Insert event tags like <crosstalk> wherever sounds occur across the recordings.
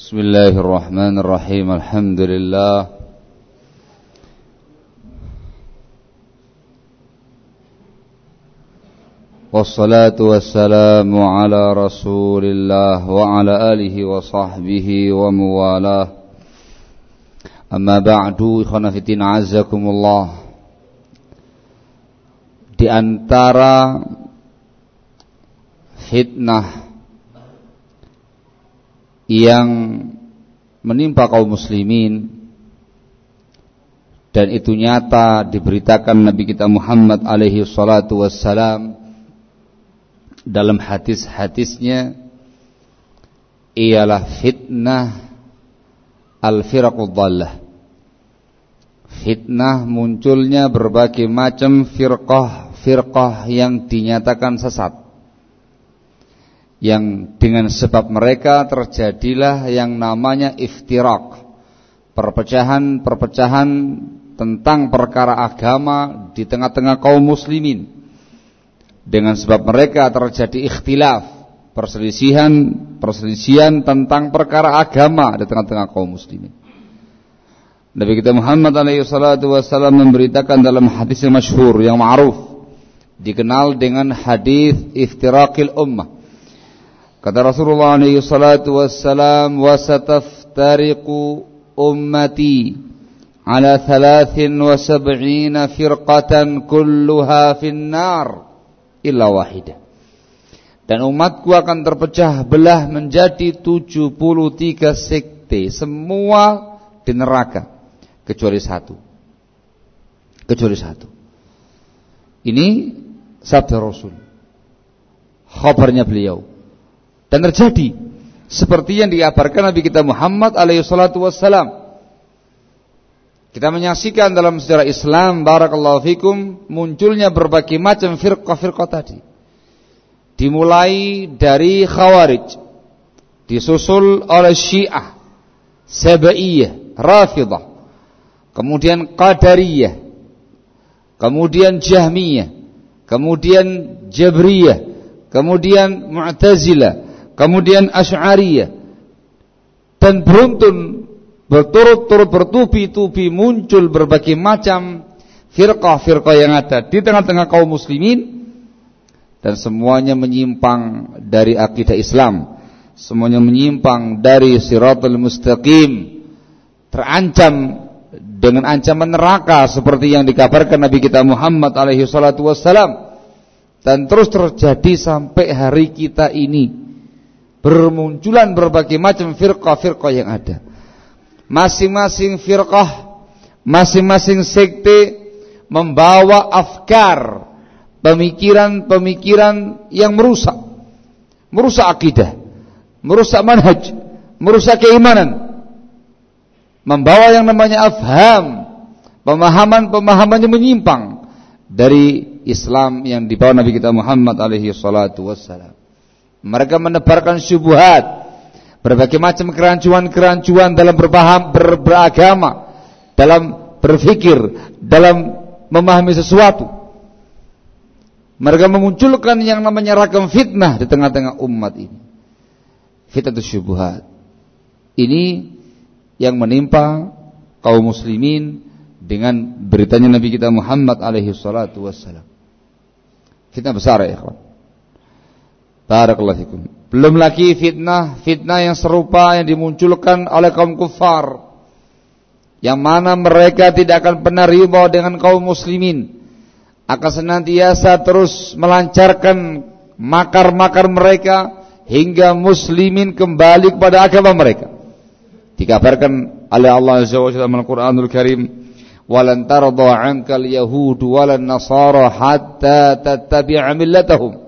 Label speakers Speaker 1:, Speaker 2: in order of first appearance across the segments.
Speaker 1: بسم الله الرحمن الرحيم الحمد لله. والصلاة والسلام على رسول الله وعلى آله وصحبه وموالاه. أما بعد إخوانا عزكم الله. Di antara fitnah yang menimpa kaum muslimin. Dan itu nyata diberitakan Nabi kita Muhammad alaihi salatu wassalam dalam hadis-hadisnya ialah fitnah al-firaqud dhallah. Fitnah munculnya berbagai macam firqah-firqah yang dinyatakan sesat yang dengan sebab mereka terjadilah yang namanya iftirak perpecahan-perpecahan tentang perkara agama di tengah-tengah kaum muslimin. Dengan sebab mereka terjadi ikhtilaf perselisihan perselisihan tentang perkara agama di tengah-tengah kaum muslimin. Nabi kita Muhammad alaihi wasallam memberitakan dalam hadis yang masyhur yang ma'ruf dikenal dengan hadis iftirakil ummah Kata Rasulullah alaihi salatu wassalam wa sataftariqu ummati ala 73 firqatan kulluha finnar illa wahidah. Dan umatku akan terpecah belah menjadi 73 sekte, semua di neraka kecuali satu. Kecuali satu. Ini sabda Rasul. Khabarnya beliau dan terjadi seperti yang dikabarkan Nabi kita Muhammad alaihi salatu wassalam. Kita menyaksikan dalam sejarah Islam barakallahu fikum munculnya berbagai macam firqah-firqah tadi. Dimulai dari Khawarij, disusul oleh Syiah, Sabaiyah, Rafidah, kemudian Qadariyah, kemudian Jahmiyah, kemudian Jabriyah, kemudian Mu'tazilah, kemudian Asy'ariyah. Dan beruntun berturut-turut bertubi-tubi muncul berbagai macam firqah-firqah yang ada di tengah-tengah kaum muslimin. Dan semuanya menyimpang dari akidah Islam. Semuanya menyimpang dari siratul mustaqim. Terancam dengan ancaman neraka seperti yang dikabarkan Nabi kita Muhammad alaihi salatu wassalam. Dan terus terjadi sampai hari kita ini bermunculan berbagai macam firqah-firqah yang ada. Masing-masing firqah, masing-masing sekte membawa afkar, pemikiran-pemikiran yang merusak. Merusak akidah, merusak manhaj, merusak keimanan. Membawa yang namanya afham, pemahaman-pemahaman yang menyimpang dari Islam yang dibawa Nabi kita Muhammad alaihi salatu wassalam. Mereka menebarkan syubhat, berbagai macam kerancuan-kerancuan dalam berpaham, ber, beragama, dalam berfikir, dalam memahami sesuatu. Mereka memunculkan yang namanya ragam fitnah di tengah-tengah umat ini. Fitnah syubhat. Ini yang menimpa kaum muslimin dengan beritanya Nabi kita Muhammad alaihi salatu wassalam. Fitnah besar ya ikhwan. Barakallahu fikum. Belum lagi fitnah, fitnah yang serupa yang dimunculkan oleh kaum kufar. Yang mana mereka tidak akan pernah riba dengan kaum muslimin. Akan senantiasa terus melancarkan makar-makar mereka hingga muslimin kembali kepada agama mereka. Dikabarkan oleh Allah Azza wa Jalla dalam Al-Qur'anul Karim, "Walan tarda 'anka al-yahud walan nasara hatta tattabi'a millatahum."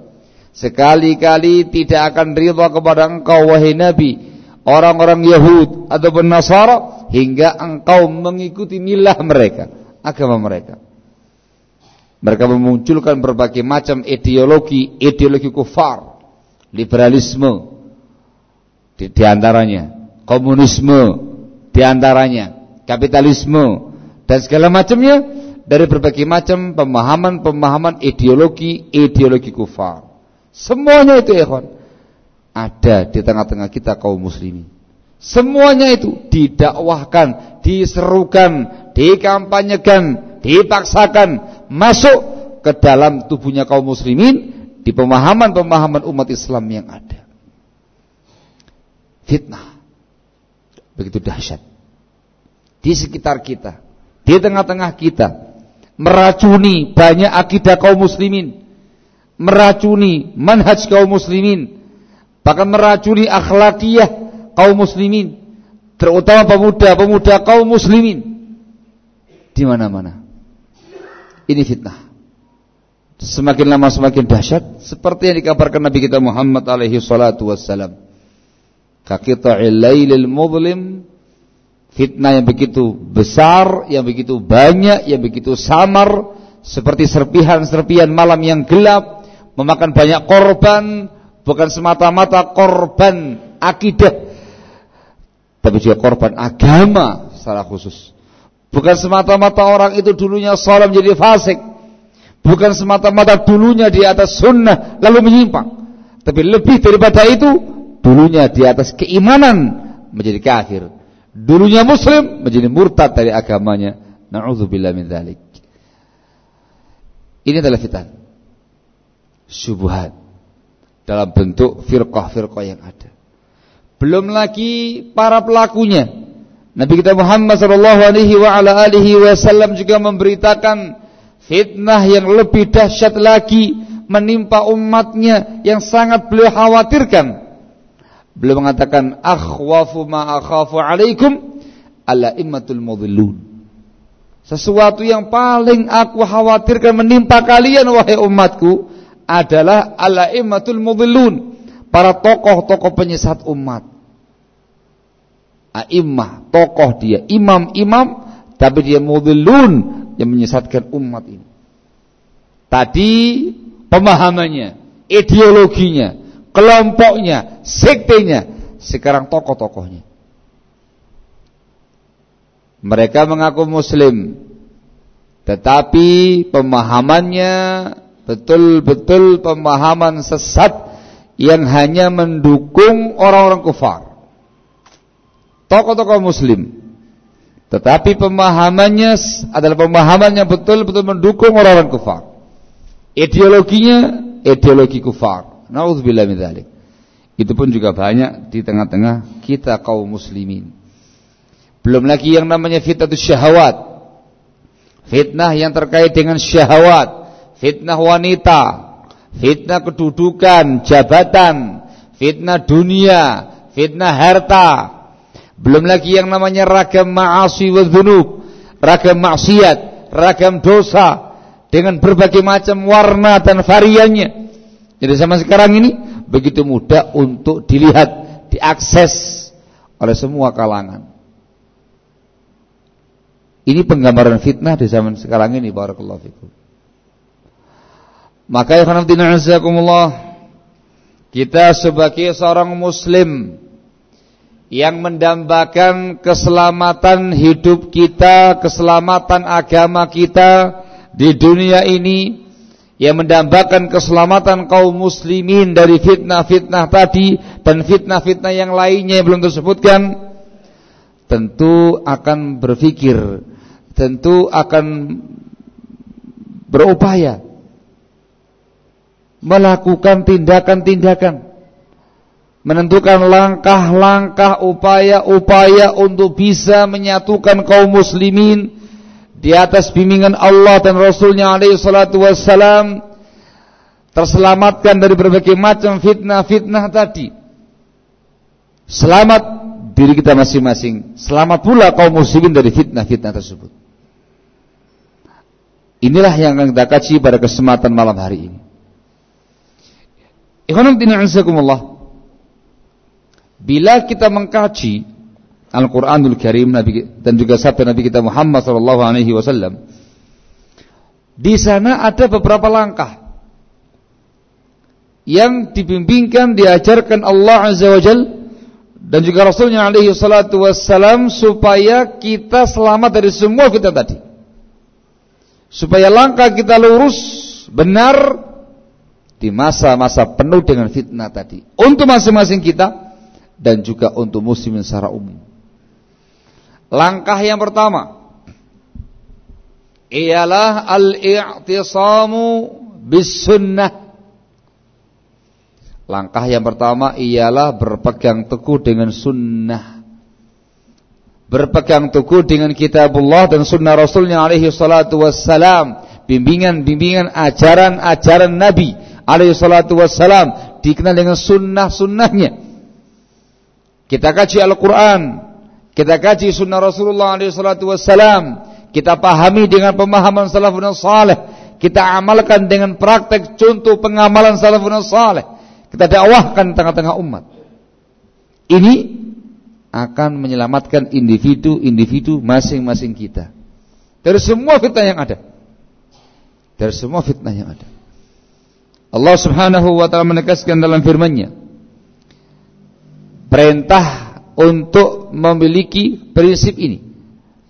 Speaker 1: Sekali-kali tidak akan ridha kepada engkau wahai Nabi Orang-orang Yahud ataupun Nasara Hingga engkau mengikuti milah mereka Agama mereka. Mereka memunculkan berbagai macam ideologi Ideologi kufar Liberalisme di, di antaranya Komunisme di antaranya Kapitalisme Dan segala macamnya Dari berbagai macam pemahaman-pemahaman ideologi Ideologi kufar Semuanya itu ikhwan ada di tengah-tengah kita kaum muslimin. Semuanya itu didakwahkan, diserukan, dikampanyekan, dipaksakan masuk ke dalam tubuhnya kaum muslimin di pemahaman-pemahaman umat Islam yang ada. Fitnah begitu dahsyat di sekitar kita, di tengah-tengah kita, meracuni banyak akidah kaum muslimin, meracuni manhaj kaum muslimin, bahkan meracuni akhlakiyah kaum muslimin, terutama pemuda-pemuda kaum muslimin. Di mana-mana. Ini fitnah. Semakin lama semakin dahsyat. Seperti yang dikabarkan Nabi kita Muhammad alaihi salatu wassalam. Kaqita'il lailil mudlim. Fitnah yang begitu besar yang begitu banyak yang begitu samar. Seperti serpihan-serpihan malam yang gelap memakan banyak korban bukan semata-mata korban akidah tapi juga korban agama secara khusus bukan semata-mata orang itu dulunya salam jadi fasik Bukan semata-mata dulunya di atas sunnah lalu menyimpang. Tapi lebih daripada itu, dulunya di atas keimanan menjadi kafir. Dulunya muslim menjadi murtad dari agamanya. Na'udzubillah min dzalik. Ini adalah fitan. Syubhat dalam bentuk firqah-firqah yang ada. Belum lagi para pelakunya. Nabi kita Muhammad sallallahu alaihi wa ala alihi wasallam juga memberitakan Fitnah yang lebih dahsyat lagi menimpa umatnya yang sangat beliau khawatirkan. Beliau mengatakan akhwafu ma akhafu alaikum ala immatul mudhillun. Sesuatu yang paling aku khawatirkan menimpa kalian wahai umatku adalah ala immatul mudhillun, para tokoh-tokoh penyesat umat. A'immah, tokoh dia, imam-imam tapi dia mudhillun yang menyesatkan umat ini. Tadi pemahamannya, ideologinya, kelompoknya, sektenya, sekarang tokoh-tokohnya. Mereka mengaku muslim, tetapi pemahamannya betul-betul pemahaman sesat yang hanya mendukung orang-orang kufar. Tokoh-tokoh muslim tetapi pemahamannya adalah pemahaman yang betul-betul mendukung orang-orang kufar. Ideologinya ideologi kufar. Nauzubillah min dzalik. Itu pun juga banyak di tengah-tengah kita kaum muslimin. Belum lagi yang namanya fitnah syahwat. Fitnah yang terkait dengan syahwat, fitnah wanita, fitnah kedudukan, jabatan, fitnah dunia, fitnah harta, belum lagi yang namanya ragam ma'asi wa dhunub, ragam maksiat, ragam dosa dengan berbagai macam warna dan variannya. Jadi sama sekarang ini begitu mudah untuk dilihat, diakses oleh semua kalangan. Ini penggambaran fitnah di zaman sekarang ini barakallahu fikum. Maka ya kita sebagai seorang muslim yang mendambakan keselamatan hidup kita, keselamatan agama kita di dunia ini, yang mendambakan keselamatan kaum muslimin dari fitnah-fitnah tadi dan fitnah-fitnah yang lainnya yang belum tersebutkan, tentu akan berpikir, tentu akan berupaya melakukan tindakan-tindakan. Menentukan langkah-langkah upaya-upaya untuk bisa menyatukan kaum muslimin di atas bimbingan Allah dan Rasulnya alaihi salatu wassalam terselamatkan dari berbagai macam fitnah-fitnah tadi. Selamat diri kita masing-masing. Selamat pula kaum muslimin dari fitnah-fitnah tersebut. Inilah yang akan kita kaji pada kesempatan malam hari ini Ikhwanul Allah Bila kita mengkaji Al-Quranul Karim Nabi, dan juga sabda Nabi kita Muhammad Sallallahu Alaihi Wasallam, di sana ada beberapa langkah yang dibimbingkan, diajarkan Allah Azza wa Jal dan juga Rasulnya Alaihi Salatu Wassalam supaya kita selamat dari semua fitnah tadi. Supaya langkah kita lurus, benar di masa-masa penuh dengan fitnah tadi. Untuk masing-masing kita dan juga untuk muslimin secara umum. Langkah yang pertama ialah al-i'tisamu bis sunnah. Langkah yang pertama ialah berpegang teguh dengan sunnah. Berpegang teguh dengan kitabullah dan sunnah Rasulnya alaihi salatu wassalam. Bimbingan-bimbingan ajaran-ajaran Nabi alaihi salatu wassalam. Dikenal dengan sunnah-sunnahnya. Kita kaji Al-Quran. Kita kaji sunnah Rasulullah SAW. Kita pahami dengan pemahaman salafun salih. Kita amalkan dengan praktek contoh pengamalan salafun salih. Kita dakwahkan tengah-tengah umat. Ini akan menyelamatkan individu-individu masing-masing kita. Dari semua fitnah yang ada. Dari semua fitnah yang ada. Allah subhanahu wa ta'ala menegaskan dalam firman-Nya perintah untuk memiliki prinsip ini.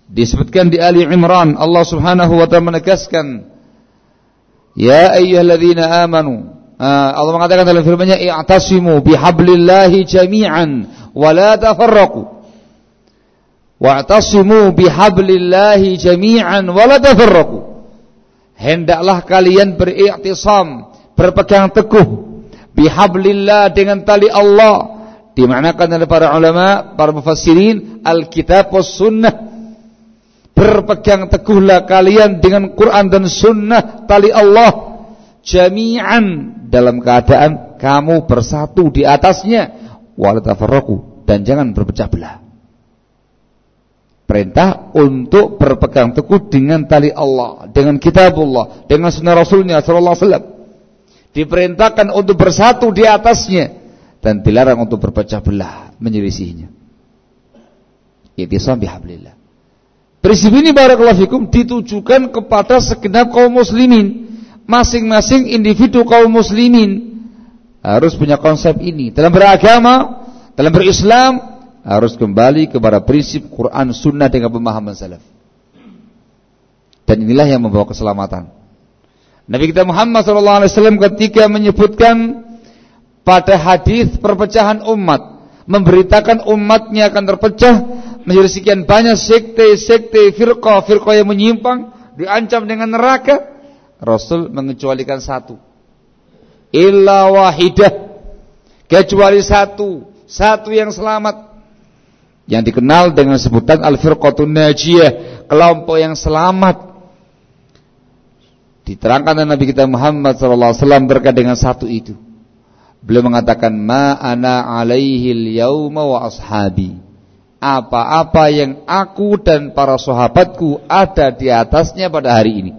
Speaker 1: Disebutkan di Ali Imran Allah Subhanahu wa taala menegaskan Ya ayyuhalladzina amanu ah, Allah mengatakan dalam firman-Nya i'tasimu bihablillahi jami'an wa la tafarraqu Wa'tasimu bihablillahi jami'an wa la tafarraqu Hendaklah kalian beriktisam berpegang teguh bihablillah dengan tali Allah Dimanakan oleh para ulama, para mufassirin, Alkitab was sunnah. Berpegang teguhlah kalian dengan Quran dan sunnah tali Allah. Jami'an dalam keadaan kamu bersatu di atasnya. Walatafarraku. Dan jangan berpecah belah. Perintah untuk berpegang teguh dengan tali Allah, dengan kitabullah, dengan sunnah Rasulnya sallallahu alaihi wasallam. Diperintahkan untuk bersatu di atasnya dan dilarang untuk berpecah belah menyelisihinya. Itisam bihablillah. Prinsip ini barakallahu fikum ditujukan kepada segenap kaum muslimin. Masing-masing individu kaum muslimin harus punya konsep ini. Dalam beragama, dalam berislam harus kembali kepada prinsip Quran Sunnah dengan pemahaman salaf. Dan inilah yang membawa keselamatan. Nabi kita Muhammad SAW ketika menyebutkan pada hadis perpecahan umat memberitakan umatnya akan terpecah menjadi sekian banyak sekte-sekte firqah-firqah yang menyimpang diancam dengan neraka Rasul mengecualikan satu. Illa wahidah. Kecuali satu. Satu yang selamat. Yang dikenal dengan sebutan al-firqatun najiyah kelompok yang selamat diterangkan oleh Nabi kita Muhammad SAW berkait dengan satu itu Beliau mengatakan ma ana alaihil yauma wa ashabi. Apa-apa yang aku dan para sahabatku ada di atasnya pada hari ini.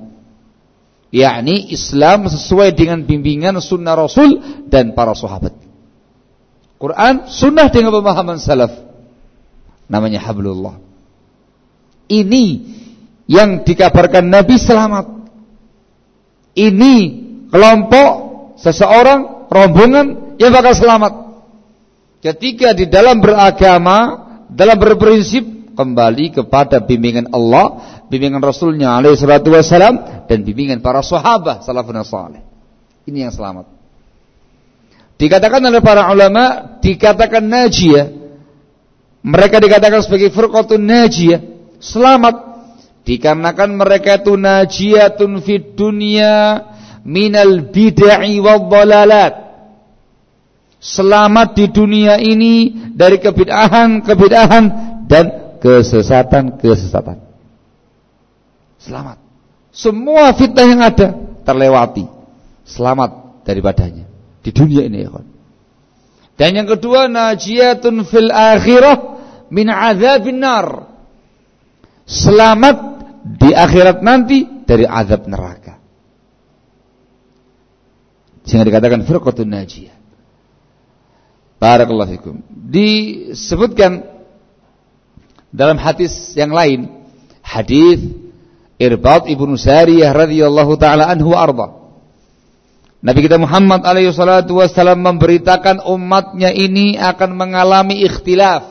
Speaker 1: Yakni Islam sesuai dengan bimbingan sunnah Rasul dan para sahabat. Quran sunnah dengan pemahaman salaf. Namanya hablullah. Ini yang dikabarkan Nabi selamat. Ini kelompok seseorang rombongan yang bakal selamat. Ketika di dalam beragama, dalam berprinsip kembali kepada bimbingan Allah, bimbingan Rasulnya alaihi salatu dan bimbingan para sahabat salafun salih. Ini yang selamat. Dikatakan oleh para ulama, dikatakan najiyah. Mereka dikatakan sebagai furqatun najiyah, selamat dikarenakan mereka itu najiyatun fid dunya minal bid'ah wal dhalalat selamat di dunia ini dari kebid'ahan-kebid'ahan dan kesesatan-kesesatan. Selamat. Semua fitnah yang ada terlewati. Selamat daripadanya di dunia ini ya. Dan yang kedua najiyatun fil akhirah min adzabin nar. Selamat di akhirat nanti dari azab neraka. Sehingga dikatakan firqatun najiyah. Barakallahu fikum. Disebutkan dalam hadis yang lain, hadis Irbad ibnu Sariyah radhiyallahu taala anhu arda. Nabi kita Muhammad alaihi salatu wasallam memberitakan umatnya ini akan mengalami ikhtilaf.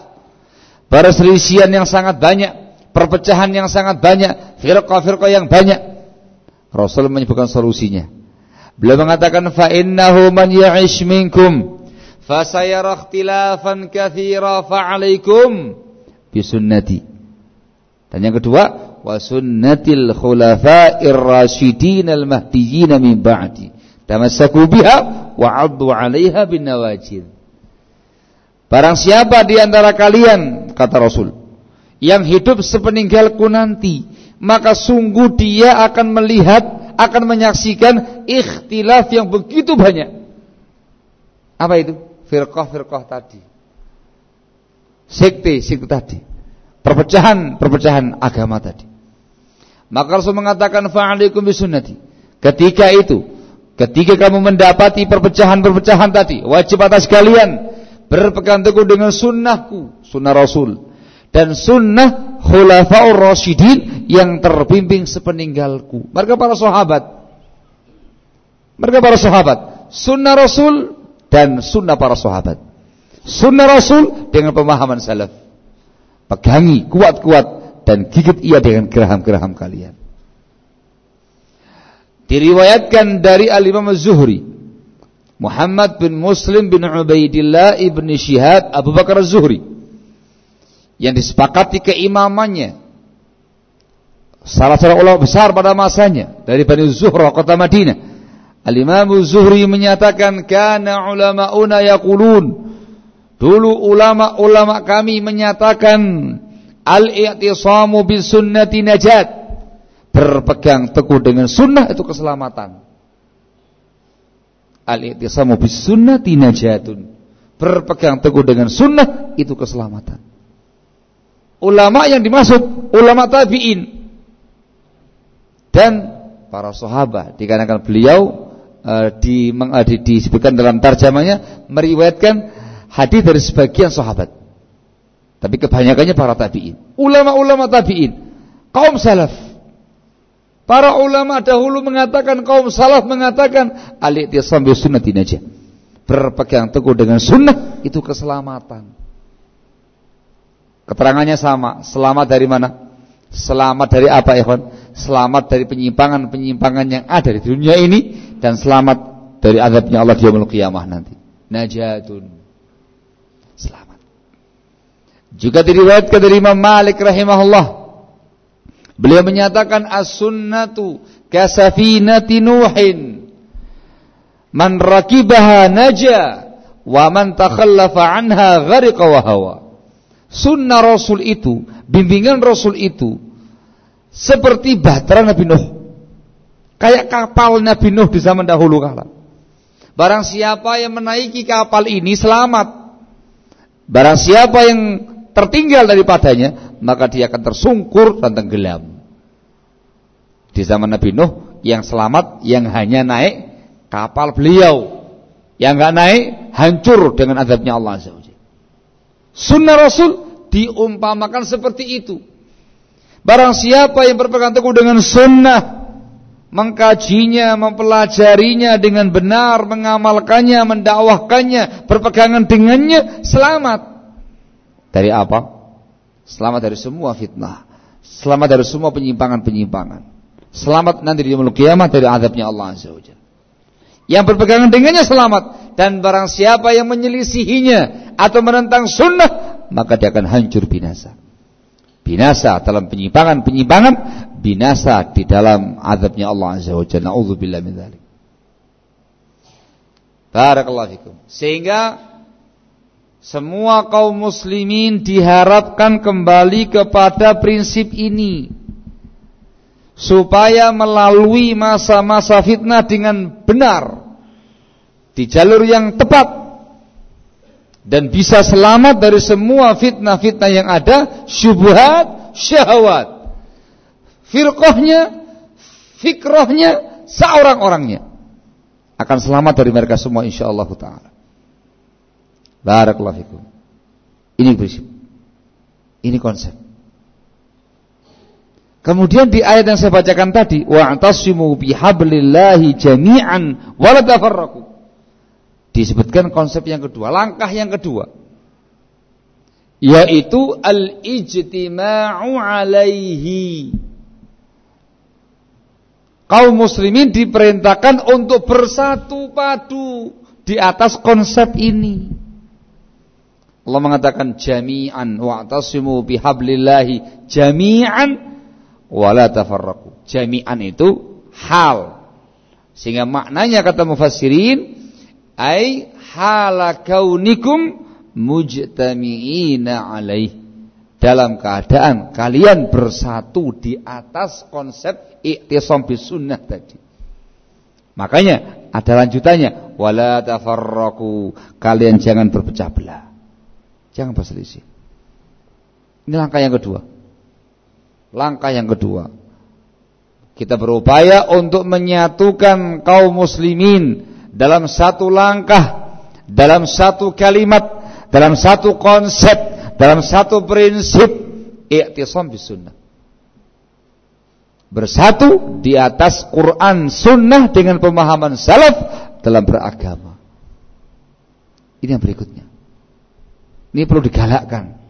Speaker 1: Perselisihan yang sangat banyak, perpecahan yang sangat banyak, firqah-firqah yang banyak. Rasul menyebutkan solusinya. Beliau mengatakan fa innahu man ya'ish minkum fasayara ikhtilafan katsira fa'alaikum bisunnati. Dan yang kedua, wa sunnatil khulafa'ir rasyidin al mahdiyyin min ba'di. Tamassaku biha wa 'addu 'alaiha bin nawajid. Barang siapa di antara kalian kata Rasul yang hidup sepeninggalku nanti, maka sungguh dia akan melihat, akan menyaksikan ikhtilaf yang begitu banyak. Apa itu? Firqah-firqah tadi. Sekte-sekte tadi. Perpecahan-perpecahan agama tadi. Maka Rasul mengatakan fa'alaikum bisunnati. Ketika itu, ketika kamu mendapati perpecahan-perpecahan tadi, wajib atas kalian berpegang teguh dengan sunnahku, sunnah Rasul dan sunnah khulafaur rasyidin yang terbimbing sepeninggalku. Mereka para sahabat. Mereka para sahabat. Sunnah Rasul dan sunnah para sahabat. Sunnah Rasul dengan pemahaman salaf. Pegangi kuat-kuat dan gigit ia dengan geraham-geraham kalian. Diriwayatkan dari Al-Imam Az-Zuhri Muhammad bin Muslim bin Ubaidillah ibn Shihab Abu Bakar Az-Zuhri yang disepakati keimamannya salah seorang ulama besar pada masanya dari Bani Zuhra kota Madinah Al-Imam Zuhri menyatakan kana ulama'una yaqulun Dulu ulama-ulama kami menyatakan al-i'tisamu bis sunnati najat. Berpegang teguh dengan sunnah itu keselamatan. Al-i'tisamu bis sunnati najatun. Berpegang teguh dengan sunnah itu keselamatan. Ulama yang dimaksud ulama tabi'in dan para sahabat dikarenakan beliau uh, di, di, disebutkan dalam tarjamanya meriwayatkan hadis dari sebagian sahabat. Tapi kebanyakannya para tabi'in. Ulama-ulama tabi'in. Kaum salaf. Para ulama dahulu mengatakan, kaum salaf mengatakan, al-i'tisam bi sunnatin aja. Berpegang teguh dengan sunnah, itu keselamatan. Keterangannya sama. Selamat dari mana? Selamat dari apa, ikhwan? Selamat dari penyimpangan-penyimpangan yang ada di dunia ini. Dan selamat dari azabnya Allah di yaumul qiyamah nanti. Najatun selamat. Juga diriwayatkan dari Imam Malik rahimahullah. Beliau menyatakan as-sunnatu kasafinati Nuhin. Man rakibaha naja wa man takhallafa anha ghariqa wa hawa. Sunnah Rasul itu, bimbingan Rasul itu seperti bahtera Nabi Nuh. Kayak kapal Nabi Nuh di zaman dahulu kala. Barang siapa yang menaiki kapal ini selamat. Barang siapa yang tertinggal daripadanya, maka dia akan tersungkur dan tenggelam. Di zaman Nabi Nuh, yang selamat yang hanya naik kapal beliau. Yang enggak naik hancur dengan azabnya Allah Azza Sunnah Rasul diumpamakan seperti itu. Barang siapa yang berpegang teguh dengan sunnah mengkajinya, mempelajarinya dengan benar, mengamalkannya, mendakwahkannya, berpegangan dengannya, selamat. Dari apa? Selamat dari semua fitnah. Selamat dari semua penyimpangan-penyimpangan. Selamat nanti di mulut kiamat dari azabnya Allah Azza wa Yang berpegangan dengannya selamat dan barang siapa yang menyelisihinya atau menentang sunnah maka dia akan hancur binasa. Binasa dalam penyimpangan-penyimpangan binasa di dalam azabnya Allah Azza wa Jalla. Nauzubillah min. Barakallahu fikum. Sehingga semua kaum muslimin diharapkan kembali kepada prinsip ini supaya melalui masa-masa fitnah dengan benar di jalur yang tepat dan bisa selamat dari semua fitnah-fitnah yang ada syubhat syahwat firqahnya, fikrahnya, seorang-orangnya akan selamat dari mereka semua insyaallah taala. Barakallahu fikum. Ini prinsip. Ini konsep. Kemudian di ayat yang saya bacakan tadi, wa'tasimu bihablillahi jami'an wa. Disebutkan konsep yang kedua, langkah yang kedua yaitu al-ijtima'u alaihi kaum muslimin diperintahkan untuk bersatu padu di atas konsep ini. Allah mengatakan jami'an wa'tasimu bihablillahi jami'an wa la tafarraqu. Jami'an itu hal. Sehingga maknanya kata mufassirin ai hala kaunikum mujtami'ina alaih. Dalam keadaan kalian bersatu di atas konsep iktisam sunnah tadi. Makanya ada lanjutannya wala tafarraqu. Kalian jangan berpecah belah. Jangan berselisih. Ini langkah yang kedua. Langkah yang kedua. Kita berupaya untuk menyatukan kaum muslimin dalam satu langkah, dalam satu kalimat, dalam satu konsep, dalam satu prinsip i'tisam bis sunnah. Bersatu di atas Quran sunnah dengan pemahaman salaf dalam beragama. Ini yang berikutnya. Ini perlu digalakkan.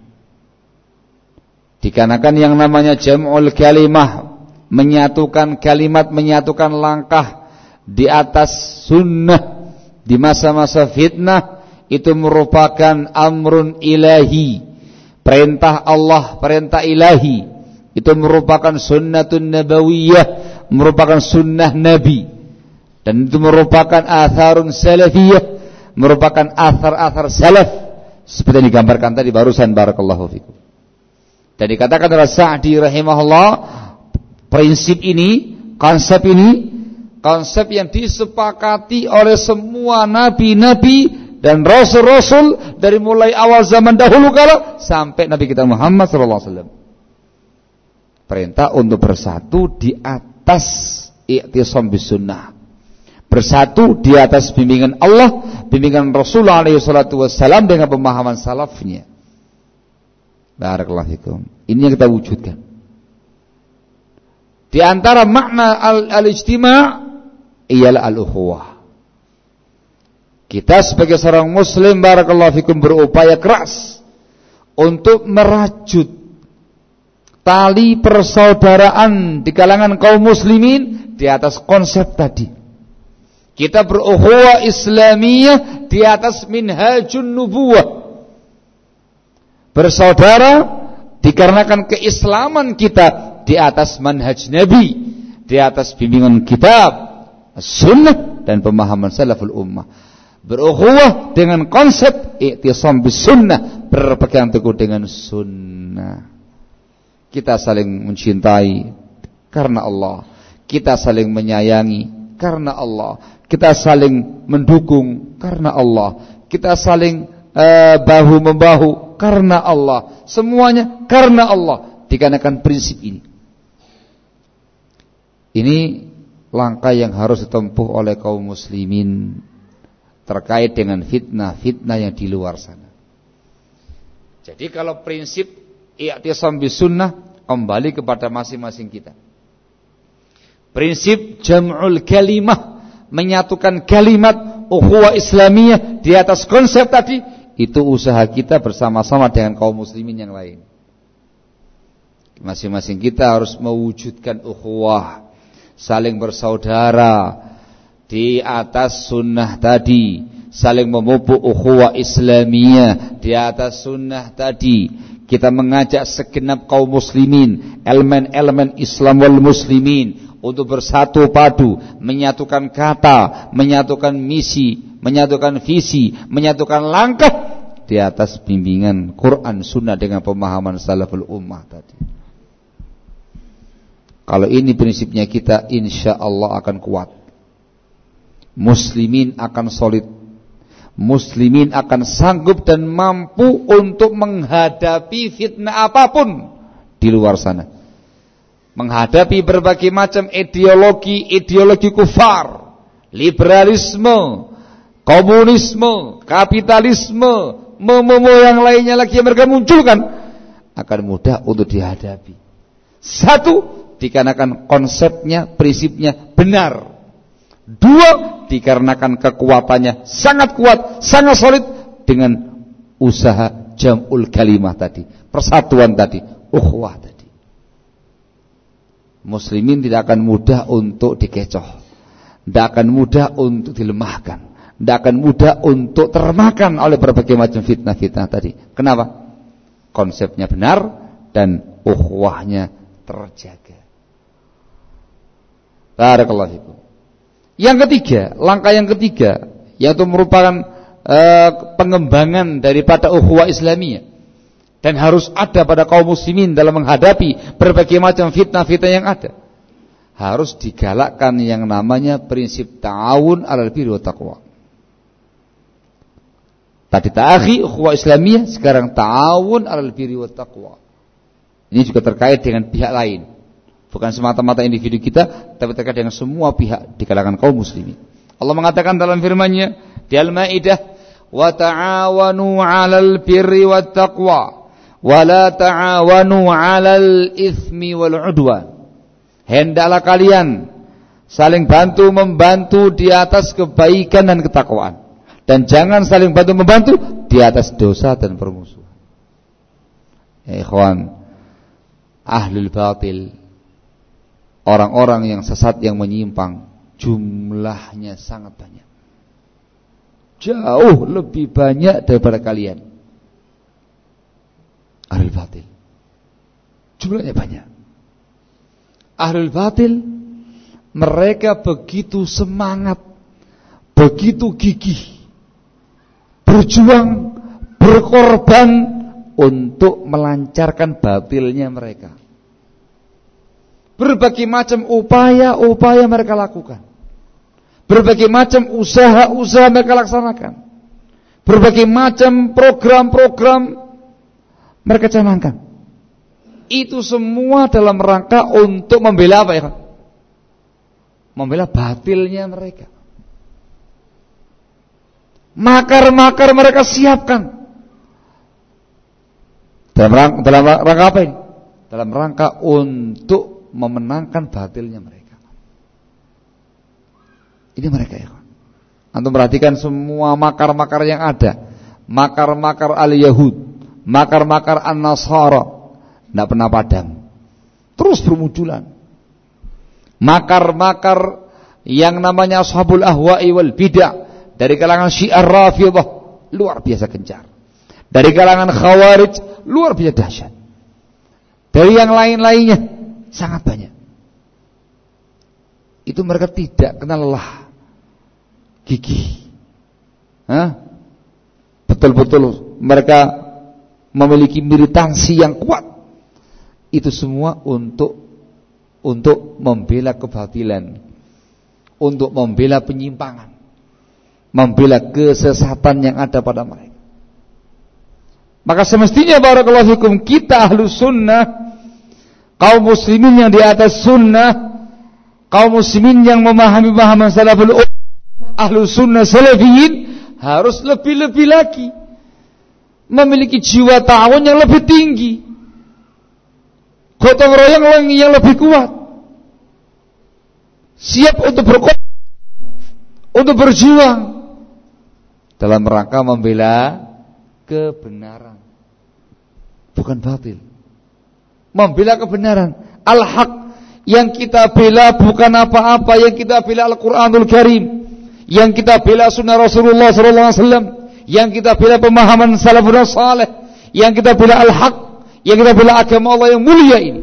Speaker 1: Dikarenakan yang namanya jam'ul kalimah menyatukan kalimat, menyatukan langkah di atas sunnah di masa-masa fitnah itu merupakan amrun ilahi, perintah Allah, perintah ilahi. Itu merupakan sunnatun nabawiyah, merupakan sunnah Nabi. Dan itu merupakan atharun salafiyah, merupakan athar-athar salaf seperti yang digambarkan tadi barusan barakallahu fikum. Dan dikatakan oleh Sa'di rahimahullah prinsip ini, konsep ini konsep yang disepakati oleh semua nabi-nabi dan rasul-rasul dari mulai awal zaman dahulu kala sampai Nabi kita Muhammad wasallam. Perintah untuk bersatu di atas i'tisam bis sunnah bersatu di atas bimbingan Allah, bimbingan Rasulullah alaihi wassalam dengan pemahaman salafnya. Barakallahu fikum. Ini yang kita wujudkan. Di antara makna al-ijtima' ialah al-ukhuwah. Kita sebagai seorang muslim barakallahu fikum berupaya keras untuk merajut tali persaudaraan di kalangan kaum muslimin di atas konsep tadi. Kita berukhuwah Islamiyah di atas minhajun nubuwah. Bersaudara dikarenakan keislaman kita di atas manhaj Nabi, di atas bimbingan kitab, sunnah dan pemahaman salaful ummah. Berukhuwah dengan konsep i'tisam bis sunnah, berpegang teguh dengan sunnah. Kita saling mencintai karena Allah. Kita saling menyayangi karena Allah kita saling mendukung karena Allah, kita saling uh, bahu membahu karena Allah, semuanya karena Allah dikarenakan prinsip ini. Ini langkah yang harus ditempuh oleh kaum muslimin terkait dengan fitnah-fitnah yang di luar sana. Jadi kalau prinsip i'tisam bis sunnah kembali kepada masing-masing kita. Prinsip jam'ul kalimah menyatukan kalimat ukhuwah Islamiyah di atas konsep tadi itu usaha kita bersama-sama dengan kaum muslimin yang lain. Masing-masing kita harus mewujudkan ukhuwah, saling bersaudara di atas sunnah tadi, saling memupuk ukhuwah Islamiyah di atas sunnah tadi. Kita mengajak segenap kaum muslimin, elemen-elemen Islam wal muslimin untuk bersatu padu, menyatukan kata, menyatukan misi, menyatukan visi, menyatukan langkah di atas bimbingan Quran Sunnah dengan pemahaman salaful ummah tadi. Kalau ini prinsipnya kita insya Allah akan kuat. Muslimin akan solid. Muslimin akan sanggup dan mampu untuk menghadapi fitnah apa pun di luar sana menghadapi berbagai macam ideologi-ideologi kufar, liberalisme, komunisme, kapitalisme, memomo yang lainnya lagi yang mereka munculkan akan mudah untuk dihadapi. Satu, dikarenakan konsepnya, prinsipnya benar. Dua, dikarenakan kekuatannya sangat kuat, sangat solid dengan usaha jamul kalimah tadi, persatuan tadi, ukhuwah tadi muslimin tidak akan mudah untuk dikecoh. Tidak akan mudah untuk dilemahkan. tidak akan mudah untuk termakan oleh berbagai macam fitnah-fitnah tadi. Kenapa? Konsepnya benar dan ukhuwahnya terjaga. Barakallahu fikum. Yang ketiga, langkah yang ketiga yaitu merupakan uh, pengembangan daripada ukhuwah Islamiyah dan harus ada pada kaum muslimin dalam menghadapi berbagai macam fitnah-fitnah yang ada. Harus digalakkan yang namanya prinsip ta'awun alal birri wa taqwa. Tadi ta'akhi ukhuwah Islamiyah, sekarang ta'awun alal birri wa taqwa. Ini juga terkait dengan pihak lain. Bukan semata-mata individu kita, tapi terkait dengan semua pihak di kalangan kaum muslimin. Allah mengatakan dalam firman-Nya di Al-Maidah, "Wa ta'awanu 'alal birri wat taqwa, wa la ta'awanu 'alal itsmi wal 'udwan." Hendaklah kalian saling bantu membantu di atas kebaikan dan ketakwaan dan jangan saling bantu membantu di atas dosa dan permusuhan. Ya ikhwan, ahlul batil, orang-orang yang sesat yang menyimpang, jumlahnya sangat banyak. Jauh lebih banyak daripada kalian. Ahlul batil. Jumlahnya banyak. Ahlul batil mereka begitu semangat, begitu gigih berjuang, berkorban untuk melancarkan batilnya mereka. Berbagai macam upaya-upaya mereka lakukan. Berbagai macam usaha-usaha mereka laksanakan. Berbagai macam program-program mereka canangkan. Itu semua dalam rangka untuk membela apa ya? Membela batilnya mereka. Makar-makar mereka siapkan. Dalam rangka, dalam rangka apa ini? Dalam rangka untuk memenangkan batilnya mereka. Ini mereka ya. Antum perhatikan semua makar-makar yang ada. Makar-makar al-Yahud. Makar-makar an-Nasara. Tidak pernah padam. Terus bermunculan. Makar-makar yang namanya ashabul ahwa'i wal bid'ah dari kalangan Syiah Rafidhah luar biasa gencar. Dari kalangan Khawarij luar biasa dahsyat. Dari yang lain-lainnya sangat banyak. Itu mereka tidak kenal lelah. Gigih. Betul-betul mereka memiliki militansi yang kuat. Itu semua untuk untuk membela kebatilan, untuk membela penyimpangan membela kesesatan yang ada pada mereka. Maka semestinya barakallahu fikum kita ahlu sunnah kaum muslimin yang di atas sunnah kaum muslimin yang memahami pemahaman salaful ahlu sunnah salafiyin harus lebih-lebih lagi memiliki jiwa ta'awun yang lebih tinggi. Gotong royong yang lebih kuat. Siap untuk berkorban untuk berjuang dalam rangka membela kebenaran. Bukan batil. Membela kebenaran. Al-haq yang kita bela bukan apa-apa. Yang kita bela Al-Qur'anul Karim. Yang kita bela sunnah Rasulullah wasallam yang kita bela pemahaman salafun saleh yang kita bela al-haq yang kita bela agama Allah yang mulia ini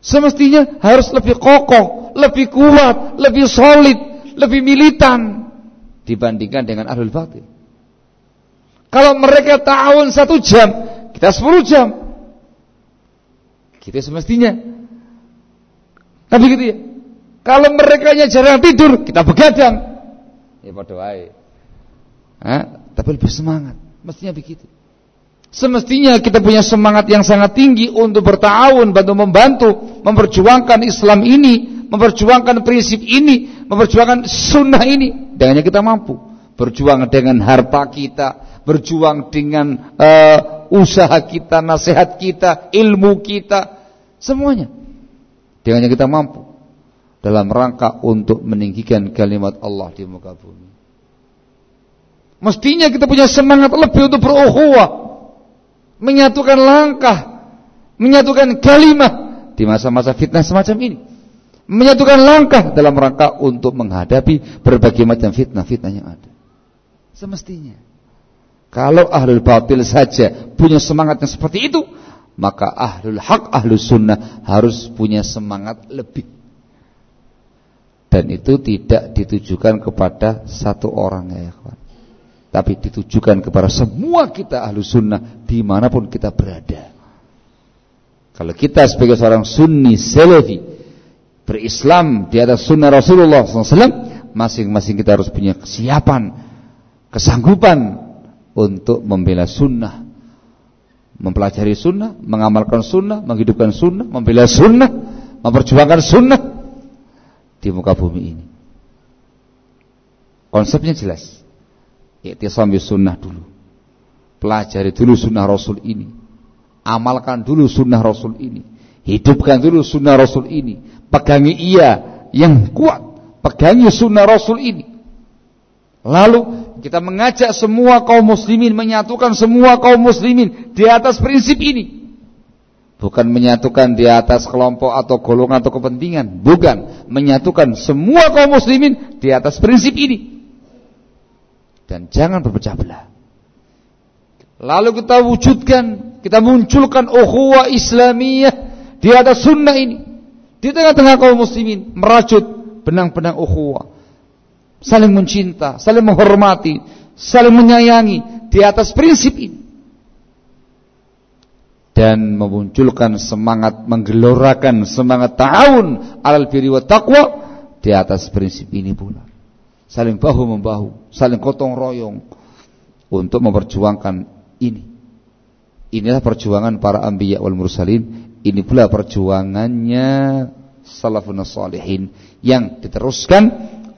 Speaker 1: semestinya harus lebih kokoh lebih kuat lebih solid lebih militan dibandingkan dengan ahlul batil. Kalau mereka tahun satu jam, kita sepuluh jam. Kita semestinya. Tapi gitu ya. Kalau mereka jarang tidur, kita begadang. Ya pada wae. Tapi lebih semangat. Mestinya begitu. Semestinya kita punya semangat yang sangat tinggi untuk bertahun, bantu membantu, memperjuangkan Islam ini, memperjuangkan prinsip ini, memperjuangkan sunnah ini dengannya kita mampu berjuang dengan harta kita, berjuang dengan uh, usaha kita, nasihat kita, ilmu kita, semuanya. Dengannya kita mampu dalam rangka untuk meninggikan kalimat Allah di muka bumi. Mestinya kita punya semangat lebih untuk berukhuwah, menyatukan langkah, menyatukan kalimat di masa-masa fitnah semacam ini. menyatukan langkah dalam rangka untuk menghadapi berbagai macam fitnah-fitnah yang ada. Semestinya. Kalau ahlul batil saja punya semangat yang seperti itu, maka ahlul hak, ahlul sunnah harus punya semangat lebih. Dan itu tidak ditujukan kepada satu orang ya kawan. Tapi ditujukan kepada semua kita ahlu sunnah di mana pun kita berada. Kalau kita sebagai seorang sunni salafi berislam di atas sunnah Rasulullah SAW, masing-masing kita harus punya kesiapan, kesanggupan untuk membela sunnah, mempelajari sunnah, mengamalkan sunnah, menghidupkan sunnah, membela sunnah, memperjuangkan sunnah di muka bumi ini. Konsepnya jelas. Iktisam sunnah dulu. Pelajari dulu sunnah Rasul ini. Amalkan dulu sunnah Rasul ini. Hidupkan dulu sunnah Rasul ini pegangi ia yang kuat, pegangi sunnah Rasul ini. Lalu kita mengajak semua kaum muslimin menyatukan semua kaum muslimin di atas prinsip ini. Bukan menyatukan di atas kelompok atau golongan atau kepentingan, bukan menyatukan semua kaum muslimin di atas prinsip ini. Dan jangan berpecah belah. Lalu kita wujudkan, kita munculkan ukhuwah Islamiyah di atas sunnah ini. Di tengah-tengah kaum muslimin merajut benang-benang ukhuwah. Saling mencinta, saling menghormati, saling menyayangi di atas prinsip ini. Dan memunculkan semangat menggelorakan semangat ta'awun alal birri wa taqwa di atas prinsip ini pula. Saling bahu membahu, saling gotong royong untuk memperjuangkan ini. Inilah perjuangan para anbiya wal mursalin ini pula perjuangannya salafun salihin yang diteruskan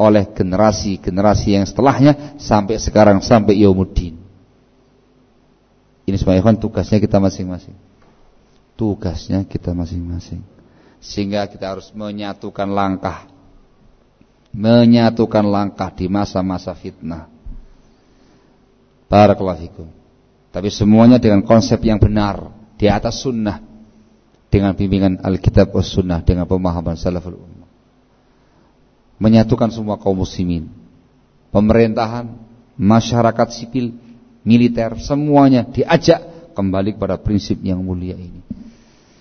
Speaker 1: oleh generasi-generasi yang setelahnya sampai sekarang sampai yaumuddin. Ini semuanya tugasnya kita masing-masing. Tugasnya kita masing-masing. Sehingga kita harus menyatukan langkah. Menyatukan langkah di masa-masa fitnah. Barakallahu fikum. Tapi semuanya dengan konsep yang benar di atas sunnah dengan bimbingan Alkitab was Sunnah dengan pemahaman salaful ummah. Menyatukan semua kaum muslimin, pemerintahan, masyarakat sipil, militer, semuanya diajak kembali kepada prinsip yang mulia ini.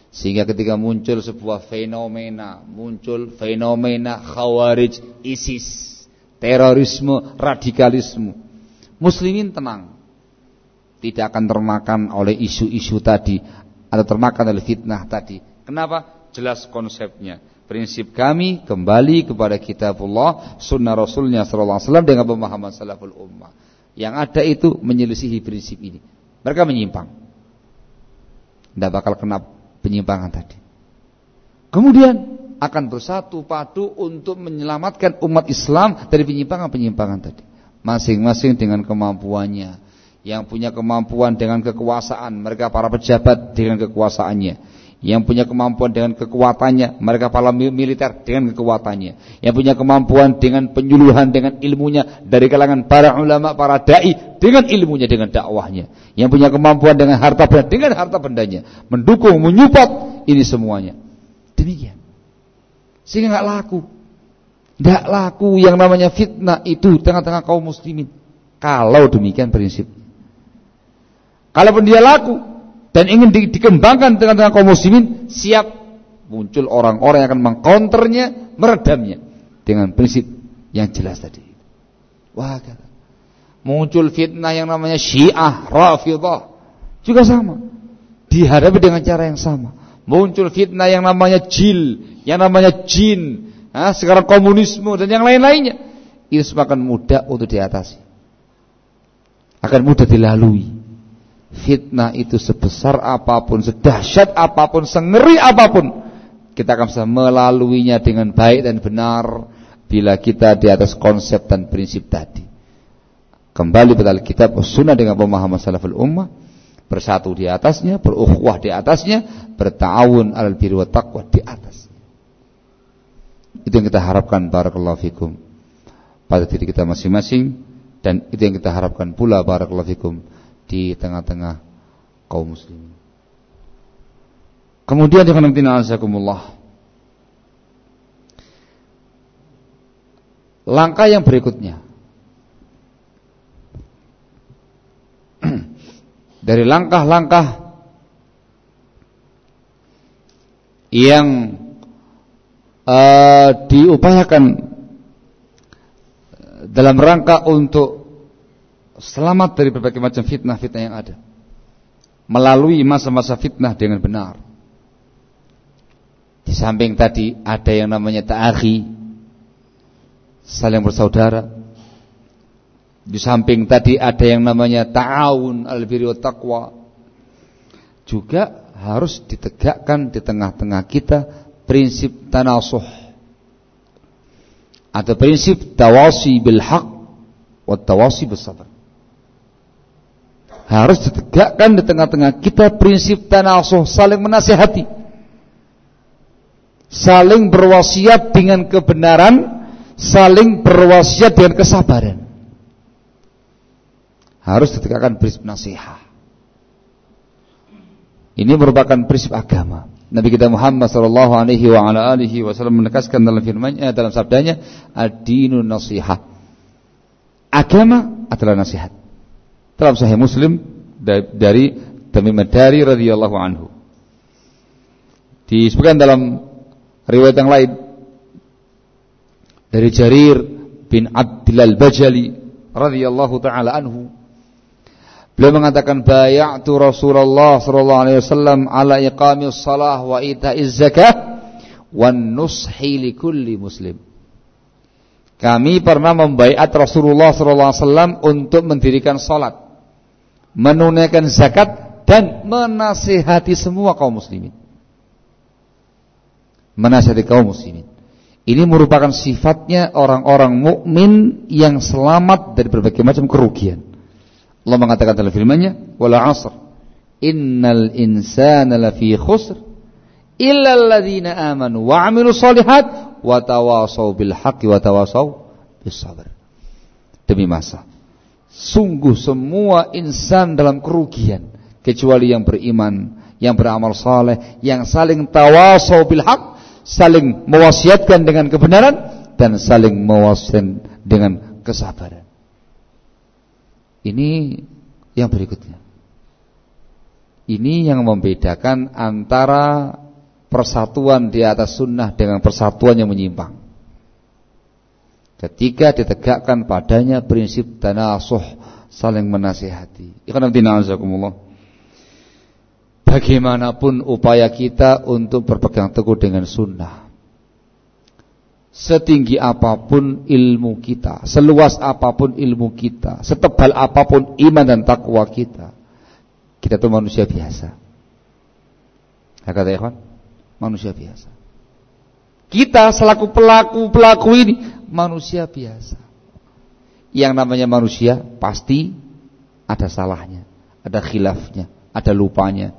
Speaker 1: Sehingga ketika muncul sebuah fenomena, muncul fenomena khawarij, ISIS, terorisme, radikalisme. Muslimin tenang. Tidak akan termakan oleh isu-isu tadi atau termakan oleh fitnah tadi. Kenapa? Jelas konsepnya. Prinsip kami kembali kepada kitabullah, sunnah rasulnya sallallahu alaihi dengan pemahaman salaful ummah. Yang ada itu menyelisihi prinsip ini. Mereka menyimpang. Tidak bakal kena penyimpangan tadi. Kemudian akan bersatu padu untuk menyelamatkan umat Islam dari penyimpangan-penyimpangan tadi. Masing-masing dengan kemampuannya yang punya kemampuan dengan kekuasaan, mereka para pejabat dengan kekuasaannya. Yang punya kemampuan dengan kekuatannya, mereka para militer dengan kekuatannya. Yang punya kemampuan dengan penyuluhan dengan ilmunya dari kalangan para ulama, para dai dengan ilmunya dengan dakwahnya. Yang punya kemampuan dengan harta benda dengan harta bendanya, mendukung, menyupport ini semuanya. Demikian. Sehingga nggak laku. Tidak laku yang namanya fitnah itu tengah-tengah kaum muslimin. Kalau demikian prinsip Kalaupun dia laku dan ingin di, dikembangkan dengan tengah kaum muslimin, siap muncul orang-orang yang akan mengkonternya, meredamnya dengan prinsip yang jelas tadi. Wah, muncul fitnah yang namanya Syiah, Rafidah juga sama. Dihadapi dengan cara yang sama. Muncul fitnah yang namanya jil, yang namanya jin, nah, sekarang komunisme dan yang lain-lainnya. Itu semakin mudah untuk diatasi. Akan mudah dilalui fitnah itu sebesar apa pun, sedahsyat apa pun, sengeri apa pun, kita akan bisa melaluinya dengan baik dan benar bila kita di atas konsep dan prinsip tadi. Kembali pada Alkitab Sunnah dengan pemahaman salaful ummah, bersatu di atasnya, berukhuwah di atasnya, bertawun alal birri wa taqwa di atasnya. Itu yang kita harapkan barakallahu fikum pada diri kita masing-masing dan itu yang kita harapkan pula barakallahu fikum di tengah-tengah kaum muslimin. Kemudian dengan azakumullah langkah yang berikutnya. <clears throat> Dari langkah-langkah yang uh, diupayakan dalam rangka untuk selamat dari berbagai macam fitnah-fitnah yang ada. Melalui masa-masa fitnah dengan benar. Di samping tadi ada yang namanya ta'akhi. Saling bersaudara. Di samping tadi ada yang namanya ta'awun al-birri taqwa. Juga harus ditegakkan di tengah-tengah kita prinsip tanasuh. Atau prinsip tawasi bil haq wa tawasi bis sabr. Harus ditegakkan di tengah-tengah kita prinsip tanasuh saling menasihati. Saling berwasiat dengan kebenaran, saling berwasiat dengan kesabaran. Harus ditegakkan prinsip nasihat. Ini merupakan prinsip agama. Nabi kita Muhammad sallallahu alaihi wa ala alihi wasallam menegaskan dalam firman-Nya dalam sabdanya ad-dinun nasiha. Agama adalah nasihat. Dalam sahih Muslim dari Tamim Dari radhiyallahu anhu. Disebutkan dalam riwayat yang lain dari Jarir bin Abdullah Al-Bajali radhiyallahu taala anhu Beliau mengatakan bayatu Rasulullah sallallahu alaihi wasallam ala iqamis salah wa ita'iz zakah wan nushi likulli muslim. Kami pernah membaiat Rasulullah sallallahu alaihi wasallam untuk mendirikan salat, menunaikan zakat dan menasihati semua kaum muslimin. Menasihati kaum muslimin. Ini merupakan sifatnya orang-orang mukmin yang selamat dari berbagai macam kerugian. Allah mengatakan dalam firman-Nya, "Wala 'asr. Innal insana lafi khusr illa alladziina amanu wa 'amilus shalihat wa tawasaw bil haqqi wa tawasaw bis sabr." Demi masa. Sungguh semua insan dalam kerugian kecuali yang beriman, yang beramal saleh, yang saling tawasaw bil haqq, saling mewasiatkan dengan kebenaran dan saling mewasiatkan dengan kesabaran. Ini yang berikutnya. Ini yang membedakan antara persatuan di atas sunnah dengan persatuan yang menyimpang. Ketika ditegakkan padanya prinsip tanasuh saling menasihati. Bagaimanapun upaya kita untuk berpegang teguh dengan sunnah setinggi apa pun ilmu kita, seluas apa pun ilmu kita, setebal apa pun iman dan takwa kita, kita itu manusia biasa. Kata ikhwan, manusia biasa. Kita selaku pelaku-pelaku ini manusia biasa. Yang namanya manusia pasti ada salahnya, ada khilafnya, ada lupanya.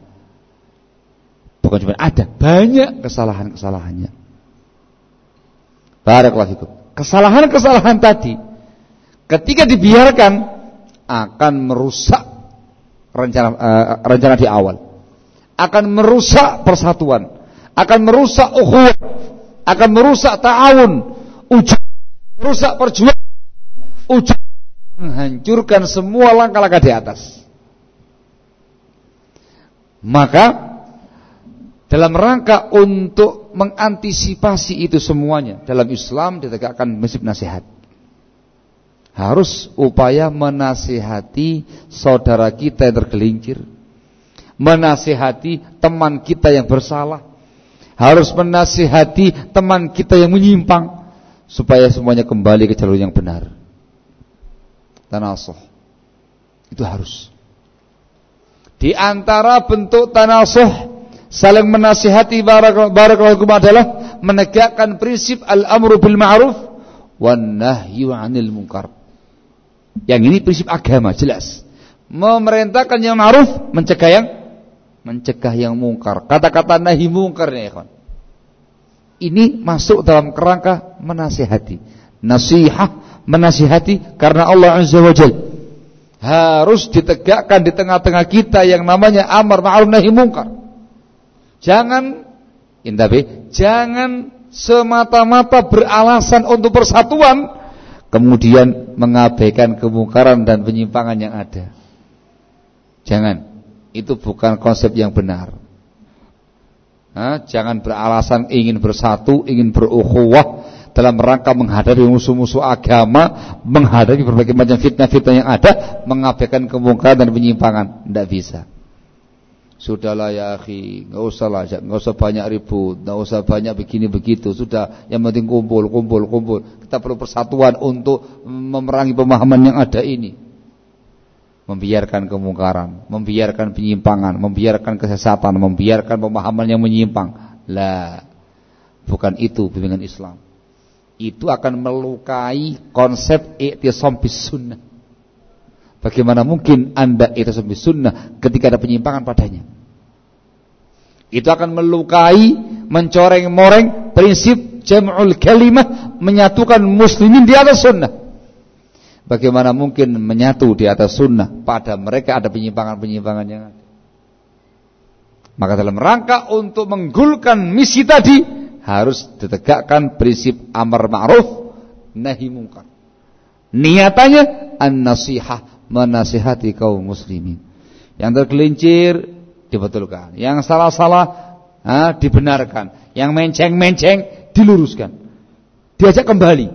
Speaker 1: Bukan cuma ada, banyak kesalahan-kesalahannya. Barakallahu fikum. Kesalahan-kesalahan tadi ketika dibiarkan akan merusak rencana uh, rencana di awal. Akan merusak persatuan, akan merusak ukhuwah, akan merusak ta'awun, ujung merusak perjuangan, ujung menghancurkan semua langkah-langkah di atas. Maka dalam rangka untuk mengantisipasi itu semuanya dalam Islam ditegakkan prinsip nasihat. Harus upaya menasihati saudara kita yang tergelincir, menasihati teman kita yang bersalah, harus menasihati teman kita yang menyimpang supaya semuanya kembali ke jalur yang benar. Tanasuh itu harus. Di antara bentuk tanasuh saling menasihati barakallahu adalah menegakkan prinsip al-amru bil ma'ruf wan nahyu 'anil munkar. Yang ini prinsip agama jelas. Memerintahkan yang ma'ruf, mencegah yang mencegah yang mungkar. Kata-kata nahi mungkar ya ikhwan. Ini masuk dalam kerangka menasihati. Nasihah menasihati karena Allah Azza wa Jalla harus ditegakkan di tengah-tengah kita yang namanya amar ma'ruf nahi mungkar. Jangan indabe, jangan semata-mata beralasan untuk persatuan kemudian mengabaikan kemungkaran dan penyimpangan yang ada. Jangan. Itu bukan konsep yang benar. Nah, jangan beralasan ingin bersatu, ingin berukhuwah dalam rangka menghadapi musuh-musuh agama, menghadapi berbagai macam fitnah-fitnah yang ada, mengabaikan kemungkaran dan penyimpangan. Tidak bisa. Sudahlah ya akhi, nggak usah lah, nggak usah banyak ribut, nggak usah banyak begini begitu. Sudah, yang penting kumpul, kumpul, kumpul. Kita perlu persatuan untuk memerangi pemahaman yang ada ini. Membiarkan kemungkaran, membiarkan penyimpangan, membiarkan kesesatan, membiarkan pemahaman yang menyimpang. Lah, bukan itu bimbingan Islam. Itu akan melukai konsep i'tisam bis sunnah Bagaimana mungkin anda itu sampai sunnah ketika ada penyimpangan padanya? Itu akan melukai, mencoreng-moreng prinsip jam'ul kalimah menyatukan muslimin di atas sunnah. Bagaimana mungkin menyatu di atas sunnah pada mereka ada penyimpangan-penyimpangan yang ada. Maka dalam rangka untuk menggulkan misi tadi harus ditegakkan prinsip amar ma'ruf nahi mungkar. Niatannya an-nasihah menasihati kaum muslimin. Yang tergelincir dibetulkan, yang salah-salah dibenarkan, yang menceng-menceng diluruskan. Diajak kembali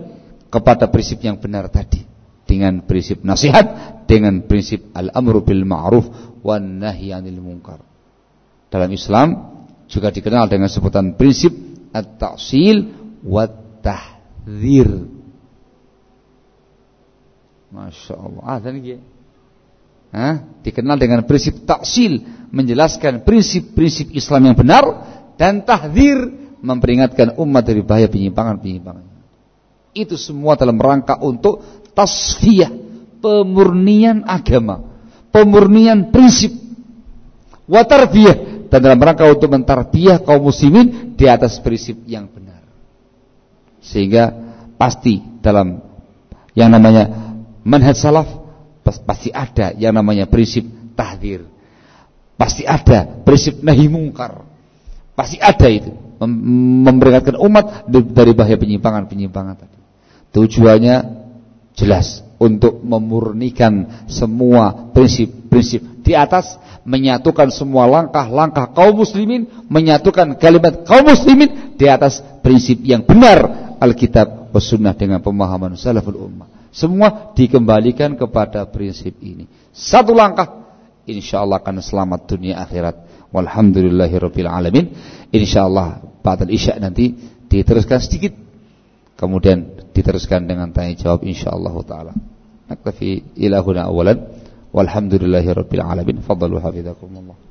Speaker 1: kepada prinsip yang benar tadi dengan prinsip nasihat, dengan prinsip al-amru bil ma'ruf wan nahyi 'anil munkar. Dalam Islam juga dikenal dengan sebutan prinsip at-ta'sil wa tahdzir. Masya Allah. Ah, dan Hah? Dikenal dengan prinsip taksil, menjelaskan prinsip-prinsip Islam yang benar dan tahdir memperingatkan umat dari bahaya penyimpangan-penyimpangan. Itu semua dalam rangka untuk tasfiyah, pemurnian agama, pemurnian prinsip, watarbiyah dan dalam rangka untuk mentarbiyah kaum muslimin di atas prinsip yang benar. Sehingga pasti dalam yang namanya manhaj salaf pasti ada yang namanya prinsip tahdir. Pasti ada prinsip nahi mungkar. Pasti ada itu memperingatkan umat dari bahaya penyimpangan-penyimpangan tadi. Tujuannya jelas untuk memurnikan semua prinsip-prinsip di atas menyatukan semua langkah-langkah kaum muslimin, menyatukan kalimat kaum muslimin di atas prinsip yang benar Alkitab was sunnah dengan pemahaman salaful ummah. Semua dikembalikan kepada prinsip ini. Satu langkah, insya Allah akan selamat dunia akhirat. Walhamdulillahirabbil alamin. Insyaallah pada isya nanti diteruskan sedikit. Kemudian diteruskan dengan tanya jawab insyaallah taala. Naktafi ila huna awalan. Walhamdulillahirabbil alamin. Fadhalu hafizakumullah.